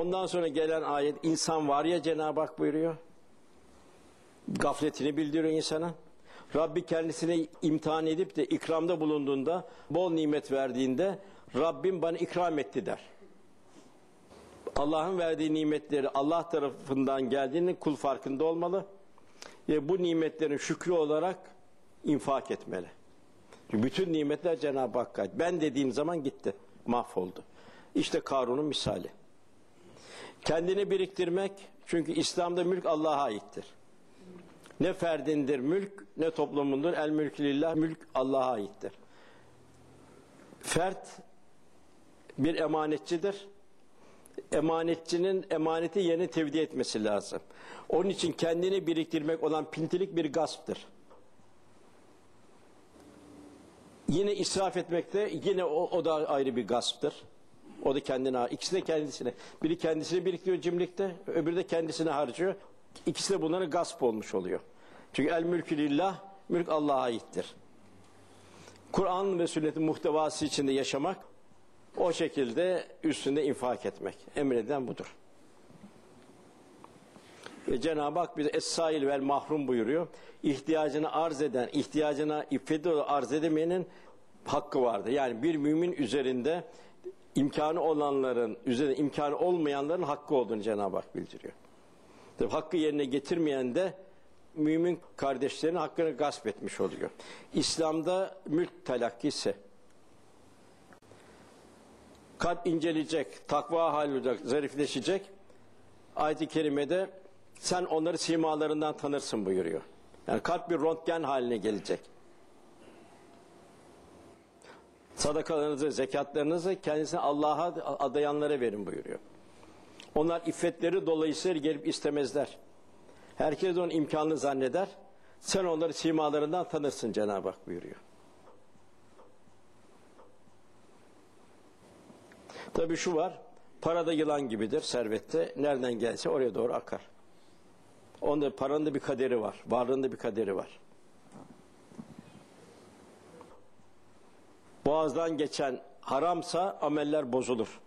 Ondan sonra gelen ayet insan var ya Cenab-ı Hak buyuruyor. Gafletini bildiriyor insana. Rabbi kendisine imtihan edip de ikramda bulunduğunda, bol nimet verdiğinde Rabbim bana ikram etti der. Allah'ın verdiği nimetleri Allah tarafından geldiğini kul farkında olmalı. Ve bu nimetlerin şükrü olarak infak etmeli. Bütün nimetler Cenab-ı Hakk'a. Ben dediğim zaman gitti, mahvoldu. İşte Karun'un misali. Kendini biriktirmek, çünkü İslam'da mülk Allah'a aittir. Ne ferdindir mülk, ne toplumundur. El mülk lillah, mülk Allah'a aittir. Fert bir emanetçidir. Emanetçinin emaneti yerine tevdi etmesi lazım. Onun için kendini biriktirmek olan pintilik bir gasptır. Yine israf etmekte yine o, o da ayrı bir gasptır. O da kendine, ikisi de kendisine. Biri kendisini biriktiriyor cimrikte, öbürü de kendisine harcıyor. İkisi de bunların gasp olmuş oluyor. Çünkü el mülkü lillah, mülk Allah'a aittir. Kur'an ve sünnetin muhtevası içinde yaşamak, o şekilde üstünde infak etmek. Emreden budur. Ve Cenab-ı Hak bize es-sail vel mahrum buyuruyor. İhtiyacını arz eden, ihtiyacına iffeti arz edemeyenin hakkı vardır. Yani bir mümin üzerinde imkanı olanların, üzerinde imkanı olmayanların hakkı olduğunu Cenab-ı Hak bildiriyor. Tabii hakkı yerine getirmeyen de mümin kardeşlerinin hakkını gasp etmiş oluyor. İslam'da mülk telakkisi kalp inceleyecek, takva hal olacak, zarifleşecek. Ayet-i kerimede sen onları simalarından tanırsın buyuruyor. Yani kalp bir röntgen haline gelecek. Sadakalarınızı, zekatlarınızı kendisine Allah'a adayanlara verin buyuruyor. Onlar iffetleri dolayısıyla gelip istemezler. Herkes onun imkanını zanneder. Sen onları simalarından tanırsın Cenab-ı Hak buyuruyor. Tabi şu var, para da yılan gibidir servette. Nereden gelse oraya doğru akar. Onda paranın da bir kaderi var, varlığın da bir kaderi var. Boğazdan geçen haramsa ameller bozulur.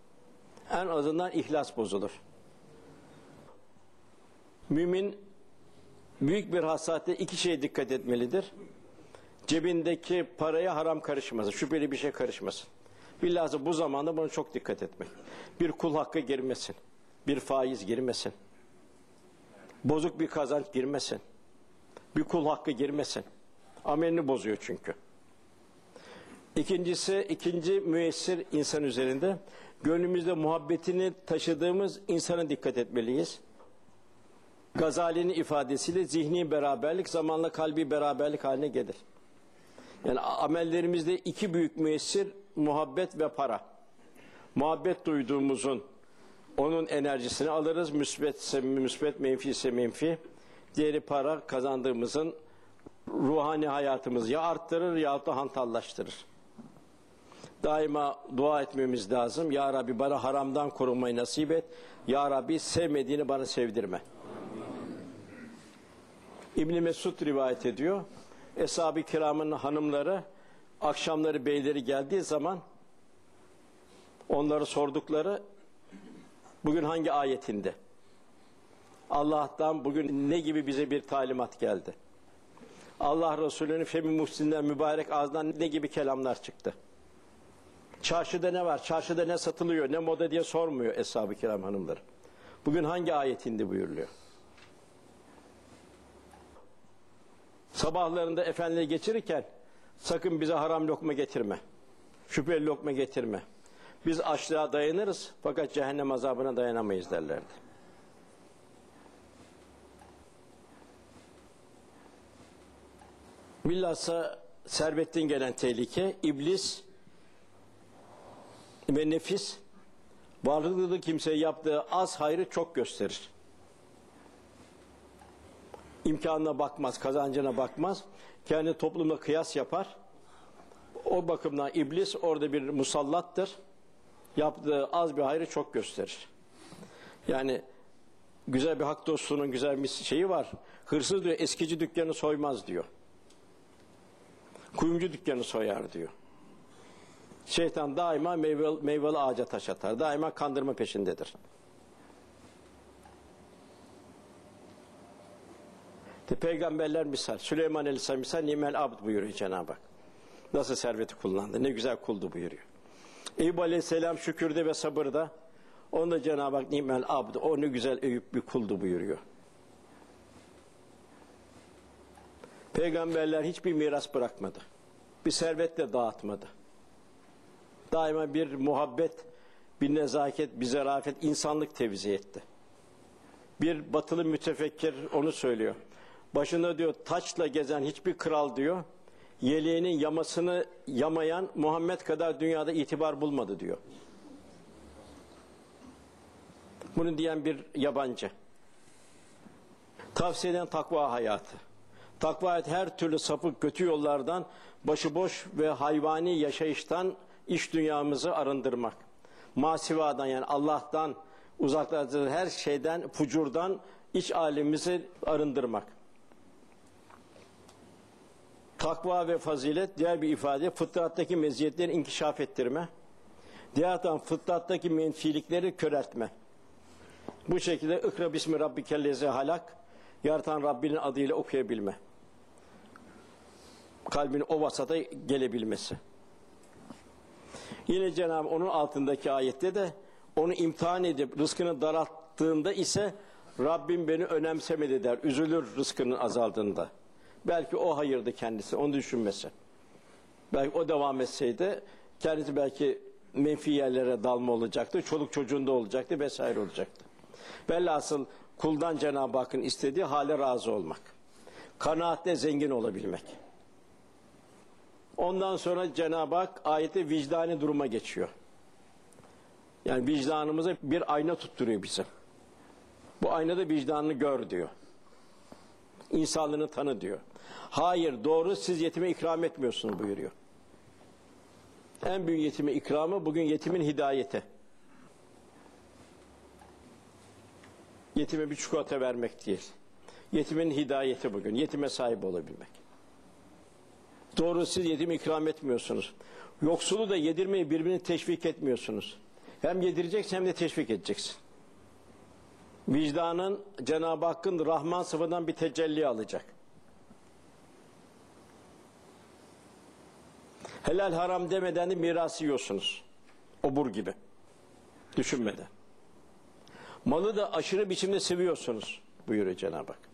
En azından ihlas bozulur. Mümin büyük bir hassasiyette iki şeye dikkat etmelidir. Cebindeki paraya haram karışmasın, şüpheli bir şey karışmasın. Bilhassa bu zamanda buna çok dikkat etmek. Bir kul hakkı girmesin. Bir faiz girmesin. Bozuk bir kazanç girmesin. Bir kul hakkı girmesin. Amelini bozuyor çünkü. İkincisi, ikinci müessir insan üzerinde gönlümüzde muhabbetini taşıdığımız insana dikkat etmeliyiz. Gazali'nin ifadesiyle zihni beraberlik zamanla kalbi beraberlik haline gelir. Yani amellerimizde iki büyük müessir muhabbet ve para. Muhabbet duyduğumuzun onun enerjisini alırız. Müsbetse müsbet, menfi ise menfi. Diğeri para kazandığımızın ruhani hayatımızı ya arttırır ya da hantallaştırır. Daima dua etmemiz lazım. Ya Rabbi bana haramdan korunmayı nasip et. Ya Rabbi sevmediğini bana sevdirme. İbn Mesud rivayet ediyor. Eshab-ı kiramın hanımları akşamları beyleri geldiği zaman onları sordukları bugün hangi ayetinde? Allah'tan bugün ne gibi bize bir talimat geldi? Allah Resulü'nün Femi Muhsin'den mübarek ağzından ne gibi kelamlar çıktı? Çarşıda ne var? Çarşıda ne satılıyor? Ne moda diye sormuyor Eshab-ı Kiram hanımları. Bugün hangi ayetinde buyuruluyor? Sabahlarında efendileri geçirirken sakın bize haram lokma getirme. Şüpheli lokma getirme. Biz açlığa dayanırız fakat cehennem azabına dayanamayız derlerdi. Bilhassa servetten gelen tehlike iblis ve nefis varlıklı kimseye yaptığı az hayrı çok gösterir. İmkanına bakmaz, kazancına bakmaz. Kendi toplumla kıyas yapar. O bakımdan iblis orada bir musallattır. Yaptığı az bir hayrı çok gösterir. Yani güzel bir hak dostunun güzel bir şeyi var. Hırsız diyor eskici dükkanı soymaz diyor. Kuyumcu dükkanı soyar diyor. Şeytan daima meyveli, meyveli ağaca taş atar. Daima kandırma peşindedir. De peygamberler misal, Süleyman Aleyhisselam misal, nimel abd buyuruyor Cenab-ı Hak. Nasıl serveti kullandı, ne güzel kuldu buyuruyor. Eyüp Aleyhisselam şükürde ve sabırda, onu Cenab-ı Hak nimel abd, o ne güzel Eyüp bir kuldu buyuruyor. Peygamberler hiçbir miras bırakmadı. Bir servet de dağıtmadı. Daima bir muhabbet, bir nezaket, bir zarafet, insanlık tevzi etti. Bir batılı mütefekkir onu söylüyor. Başında diyor taçla gezen hiçbir kral diyor, yeleğinin yamasını yamayan Muhammed kadar dünyada itibar bulmadı diyor. Bunu diyen bir yabancı. Tavsiye eden takva hayatı. Takva hayatı her türlü sapık kötü yollardan, başıboş ve hayvani yaşayıştan iç dünyamızı arındırmak. Masivadan yani Allah'tan uzaklaştırdığı her şeyden, fucurdan iç alemimizi arındırmak. Takva ve fazilet diğer bir ifade fıtrattaki meziyetleri inkişaf ettirme. Diğer taraftan fıtrattaki menfilikleri köreltme. Bu şekilde ikra bismi rabbikellezi halak yaratan Rabbinin adıyla okuyabilme. Kalbin o vasata gelebilmesi. Yine Cenab-ı onun altındaki ayette de onu imtihan edip rızkını daralttığında ise Rabbim beni önemsemedi der. Üzülür rızkının azaldığında. Belki o hayırdı kendisi, onu düşünmesi. Belki o devam etseydi kendisi belki menfi yerlere dalma olacaktı, çoluk çocuğunda olacaktı vesaire olacaktı. Velhasıl kuldan Cenab-ı Hakk'ın istediği hale razı olmak. Kanaatle zengin olabilmek. Ondan sonra Cenab-ı Hak ayette vicdani duruma geçiyor. Yani vicdanımıza bir ayna tutturuyor bize. Bu aynada vicdanını gör diyor. İnsanlığını tanı diyor. Hayır doğru siz yetime ikram etmiyorsunuz buyuruyor. En büyük yetime ikramı bugün yetimin hidayeti. Yetime bir çikolata vermek değil. Yetimin hidayeti bugün. Yetime sahip olabilmek. Doğru siz yetim ikram etmiyorsunuz. Yoksulu da yedirmeyi birbirini teşvik etmiyorsunuz. Hem yedireceksin hem de teşvik edeceksin. Vicdanın Cenab-ı Hakk'ın Rahman sıfırdan bir tecelli alacak. Helal haram demeden de mirası yiyorsunuz. Obur gibi. Düşünmeden. Malı da aşırı biçimde seviyorsunuz buyuruyor Cenab-ı Hak.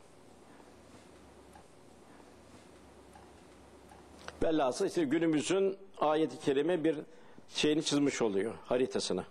Velhasıl işte günümüzün ayeti kerime bir şeyini çizmiş oluyor haritasına.